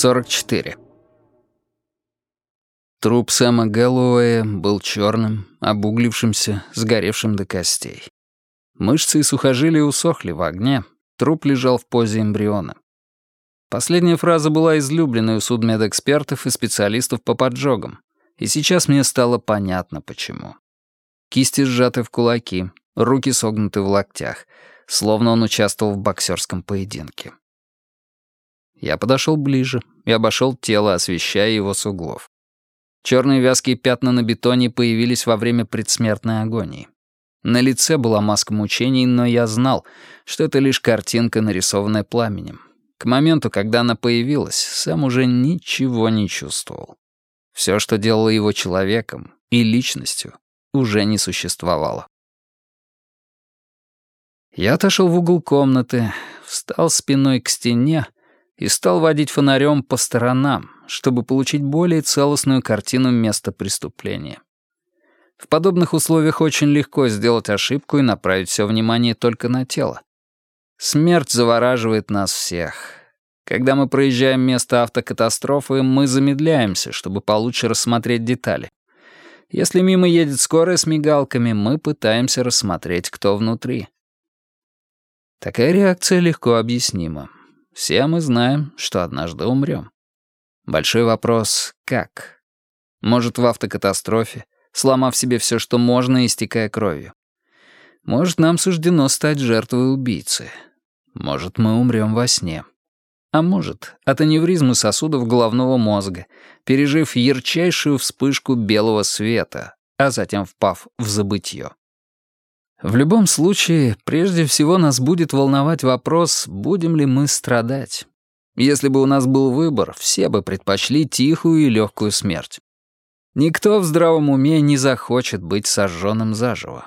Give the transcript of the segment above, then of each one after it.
44. Труп Сэма Гэллоуэя был черным, обуглившимся, сгоревшим до костей. Мышцы и сухожилия усохли в огне, труп лежал в позе эмбриона. Последняя фраза была излюбленной у судмедэкспертов и специалистов по поджогам, и сейчас мне стало понятно, почему. Кисти сжаты в кулаки, руки согнуты в локтях, словно он участвовал в боксерском поединке. Я подошел ближе и обошел тело, освещая его с углов. Черные вязкие пятна на бетоне появились во время предсмертной агонии. На лице была маска мучений, но я знал, что это лишь картинка, нарисованная пламенем. К моменту, когда она появилась, сам уже ничего не чувствовал. Все, что делало его человеком и личностью, уже не существовало. Я отошел в угол комнаты, встал спиной к стене и стал водить фонарем по сторонам, чтобы получить более целостную картину места преступления. В подобных условиях очень легко сделать ошибку и направить все внимание только на тело. Смерть завораживает нас всех. Когда мы проезжаем место автокатастрофы, мы замедляемся, чтобы получше рассмотреть детали. Если мимо едет скорая с мигалками, мы пытаемся рассмотреть, кто внутри. Такая реакция легко объяснима. Все мы знаем, что однажды умрем. Большой вопрос — как? Может, в автокатастрофе, сломав себе все, что можно, истекая кровью. Может, нам суждено стать жертвой убийцы. Может, мы умрем во сне. А может, от аневризмы сосудов головного мозга, пережив ярчайшую вспышку белого света, а затем впав в забытье. В любом случае, прежде всего нас будет волновать вопрос, будем ли мы страдать. Если бы у нас был выбор, все бы предпочли тихую и легкую смерть. Никто в здравом уме не захочет быть сожженным заживо.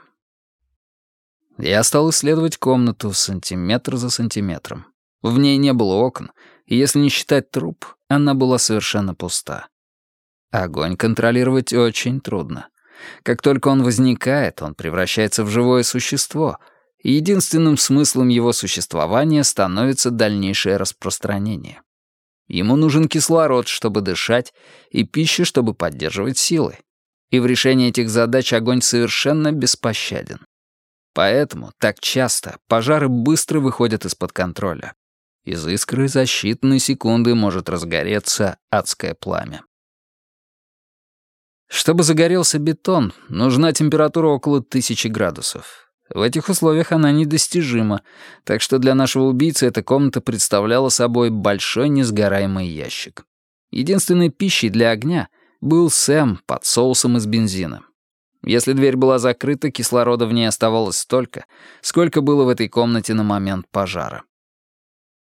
Я стал исследовать комнату сантиметр за сантиметром. В ней не было окон, и если не считать труп, она была совершенно пуста. Огонь контролировать очень трудно. Как только он возникает, он превращается в живое существо, и единственным смыслом его существования становится дальнейшее распространение. Ему нужен кислород, чтобы дышать, и пища, чтобы поддерживать силы. И в решении этих задач огонь совершенно беспощаден. Поэтому так часто пожары быстро выходят из-под контроля. Из искры за считанные секунды может разгореться адское пламя. Чтобы загорелся бетон, нужна температура около тысячи градусов. В этих условиях она недостижима, так что для нашего убийцы эта комната представляла собой большой несгораемый ящик. Единственной пищей для огня был Сэм под соусом из бензина. Если дверь была закрыта, кислорода в ней оставалось столько, сколько было в этой комнате на момент пожара.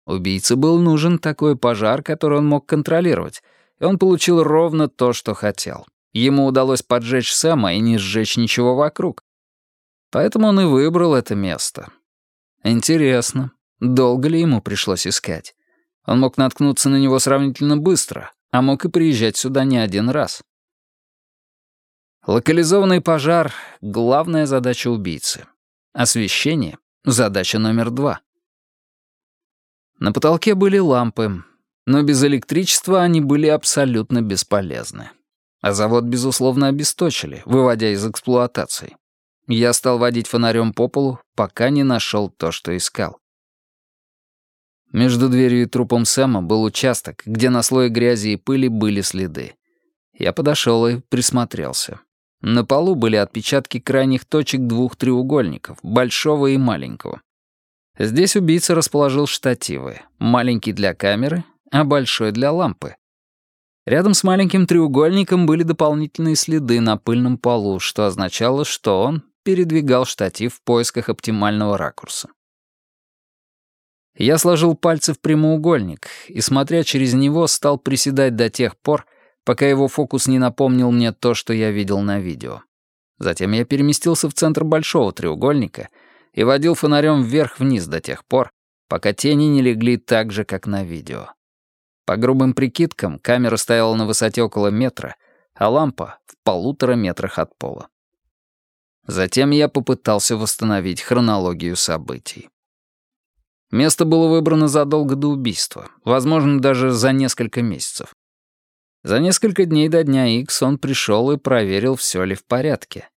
Убийце был нужен такой пожар, который он мог контролировать, и он получил ровно то, что хотел. Ему удалось поджечь Сэма и не сжечь ничего вокруг. Поэтому он и выбрал это место. Интересно, долго ли ему пришлось искать? Он мог наткнуться на него сравнительно быстро, а мог и приезжать сюда не один раз. Локализованный пожар — главная задача убийцы. Освещение — задача номер два. На потолке были лампы, но без электричества они были абсолютно бесполезны. А завод, безусловно, обесточили, выводя из эксплуатации. Я стал водить фонарем по полу, пока не нашел то, что искал. Между дверью и трупом Сэма был участок, где на слое грязи и пыли были следы. Я подошел и присмотрелся. На полу были отпечатки крайних точек двух треугольников, большого и маленького. Здесь убийца расположил штативы, маленький для камеры, а большой для лампы. Рядом с маленьким треугольником были дополнительные следы на пыльном полу, что означало, что он передвигал штатив в поисках оптимального ракурса. Я сложил пальцы в прямоугольник и, смотря через него, стал приседать до тех пор, пока его фокус не напомнил мне то, что я видел на видео. Затем я переместился в центр большого треугольника и водил фонарем вверх-вниз до тех пор, пока тени не легли так же, как на видео. По грубым прикидкам, камера стояла на высоте около метра, а лампа — в полутора метрах от пола. Затем я попытался восстановить хронологию событий. Место было выбрано задолго до убийства, возможно, даже за несколько месяцев. За несколько дней до дня Икс он пришел и проверил, все ли в порядке.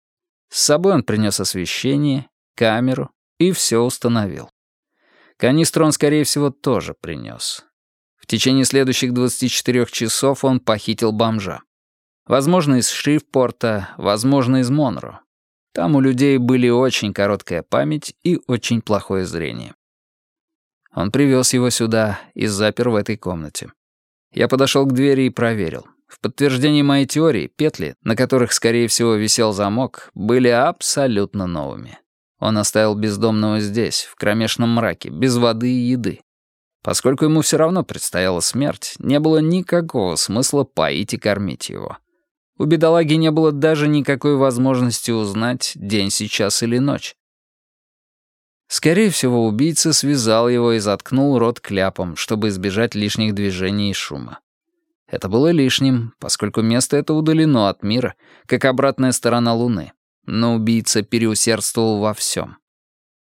С собой он принес освещение, камеру и все установил. Канистру он, скорее всего, тоже принес. В течение следующих 24 часов он похитил бомжа. Возможно, из Шрифпорта, возможно, из Монро. Там у людей были очень короткая память и очень плохое зрение. Он привез его сюда и запер в этой комнате. Я подошел к двери и проверил. В подтверждение моей теории, петли, на которых, скорее всего, висел замок, были абсолютно новыми. Он оставил бездомного здесь, в кромешном мраке, без воды и еды. Поскольку ему все равно предстояла смерть, не было никакого смысла поить и кормить его. У бедолаги не было даже никакой возможности узнать, день сейчас или ночь. Скорее всего, убийца связал его и заткнул рот кляпом, чтобы избежать лишних движений и шума. Это было лишним, поскольку место это удалено от мира, как обратная сторона Луны. Но убийца переусердствовал во всем.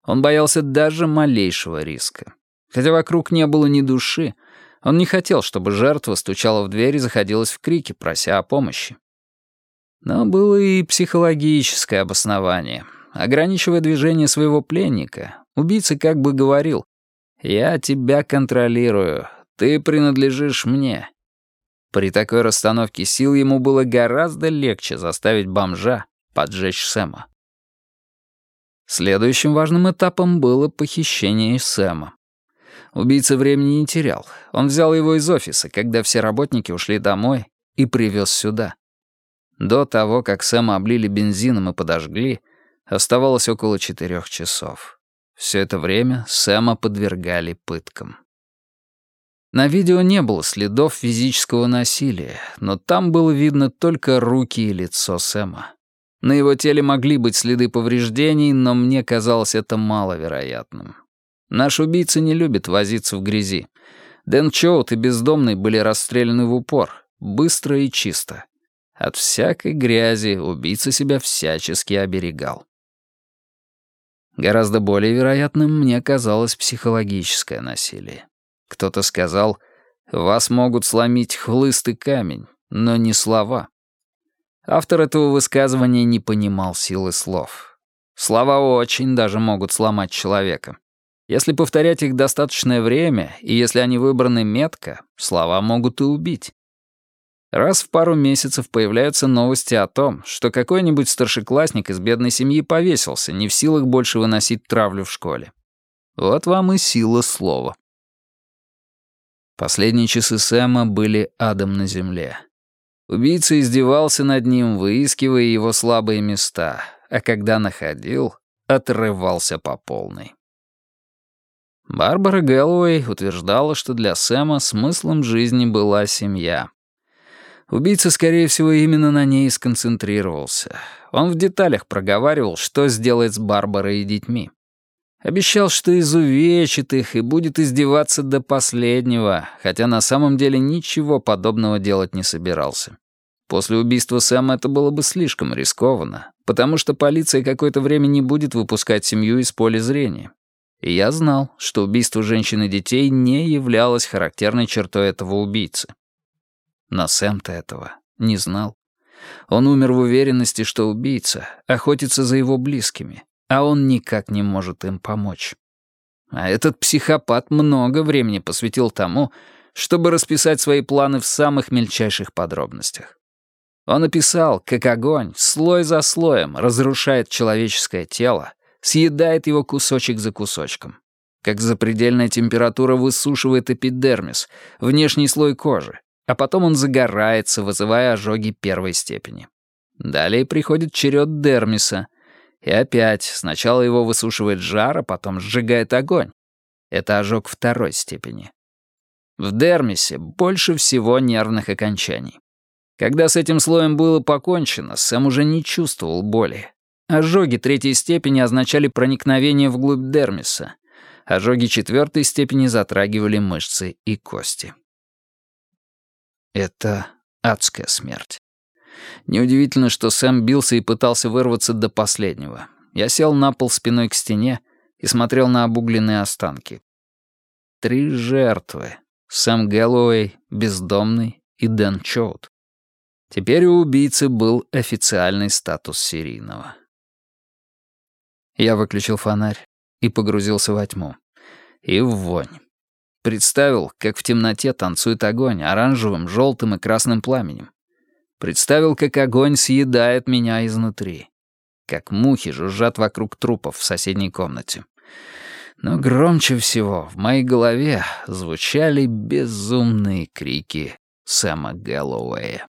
Он боялся даже малейшего риска. Хотя вокруг не было ни души, он не хотел, чтобы жертва стучала в дверь и заходилась в крики, прося о помощи. Но было и психологическое обоснование — ограничивая движение своего пленника, убийца как бы говорил «Я тебя контролирую, ты принадлежишь мне». При такой расстановке сил ему было гораздо легче заставить бомжа поджечь Сэма. Следующим важным этапом было похищение Сэма. Убийца времени не терял. Он взял его из офиса, когда все работники ушли домой, и привез сюда. До того, как Сэма облили бензином и подожгли, Оставалось около четырех часов. Все это время Сэма подвергали пыткам. На видео не было следов физического насилия, но там было видно только руки и лицо Сэма. На его теле могли быть следы повреждений, но мне казалось это маловероятным. Наш убийца не любит возиться в грязи. Дэн Чоут и бездомный были расстреляны в упор, быстро и чисто. От всякой грязи убийца себя всячески оберегал. Гораздо более вероятным мне казалось психологическое насилие. Кто-то сказал, «Вас могут сломить хлыст и камень, но не слова». Автор этого высказывания не понимал силы слов. Слова очень даже могут сломать человека. Если повторять их достаточное время, и если они выбраны метко, слова могут и убить. Раз в пару месяцев появляются новости о том, что какой-нибудь старшеклассник из бедной семьи повесился, не в силах больше выносить травлю в школе. Вот вам и сила слова. Последние часы Сэма были адом на земле. Убийца издевался над ним, выискивая его слабые места, а когда находил, отрывался по полной. Барбара Гэллоуэй утверждала, что для Сэма смыслом жизни была семья. Убийца, скорее всего, именно на ней сконцентрировался. Он в деталях проговаривал, что сделает с Барбарой и детьми. Обещал, что изувечит их и будет издеваться до последнего, хотя на самом деле ничего подобного делать не собирался. После убийства Сэма это было бы слишком рискованно, потому что полиция какое-то время не будет выпускать семью из поля зрения. И я знал, что убийство женщин и детей не являлось характерной чертой этого убийцы. Но Сэм-то этого не знал. Он умер в уверенности, что убийца охотится за его близкими, а он никак не может им помочь. А этот психопат много времени посвятил тому, чтобы расписать свои планы в самых мельчайших подробностях. Он описал, как огонь, слой за слоем, разрушает человеческое тело, съедает его кусочек за кусочком. Как запредельная температура высушивает эпидермис, внешний слой кожи, а потом он загорается, вызывая ожоги первой степени. Далее приходит черед дермиса, и опять сначала его высушивает жар, а потом сжигает огонь. Это ожог второй степени. В дермисе больше всего нервных окончаний. Когда с этим слоем было покончено, Сэм уже не чувствовал боли. Ожоги третьей степени означали проникновение вглубь дермиса. Ожоги четвертой степени затрагивали мышцы и кости. Это адская смерть. Неудивительно, что Сэм бился и пытался вырваться до последнего. Я сел на пол спиной к стене и смотрел на обугленные останки. Три жертвы. Сэм Гэллоуэй, Бездомный и Дэн Чоут. Теперь у убийцы был официальный статус серийного. Я выключил фонарь и погрузился во тьму. И в вонь. Представил, как в темноте танцует огонь оранжевым, желтым и красным пламенем. Представил, как огонь съедает меня изнутри. Как мухи жужжат вокруг трупов в соседней комнате. Но громче всего в моей голове звучали безумные крики Сэма Гэллоуэя.